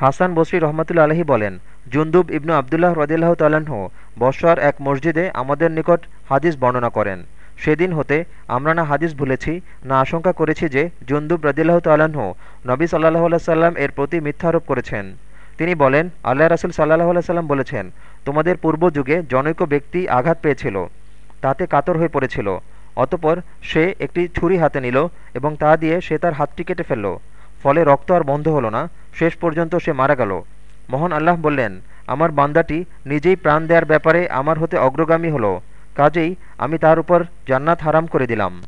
হাসান বসরি রহমতুল্লা আলহী বলেন, জুন্দুব ইবনু আবদুল্লাহ রদিল্লাহ তাল্লাহ্ন বসরার এক মসজিদে আমাদের নিকট হাদিস বর্ণনা করেন। সেদিন হতে আমরা না হাদিস ভুলেছি, না আশঙ্কা করেছি যে জুন্দুব রদিল্লাহ তাল্লাহ্ন নবী সাল্লাহ সাল্লাম এর প্রতি মিথ্যা আরোপ করেছেন। তিনি বলেন, আল্লাহ রাসুল সাল্লাহ সাল্লাম বলেছেন, তোমাদের পূর্ব যুগে জনৈক ব্যক্তি আঘাত পেয়েছিল, তাতে কাতর হয়ে পড়েছিল, অতপর সে একটি ছুরি হাতে নিল এবং তা দিয়ে সে তার হাতটি কেটে ফেলল। ফলে রক্ত আর বন্ধ হলো না। শেষ পর্যন্ত সে মারা গেল। মহান আল্লাহ বললেন, আমার বান্দাটি নিজেই প্রাণ দেওয়ার ব্যাপারে আমার হতে অগ্রগামী হলো। কাজেই আমি তার উপর জান্নাত হারাম করে দিলাম।